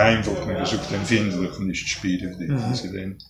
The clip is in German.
Geheimfach, man versucht den finden durch nicht Spiele, Mhm.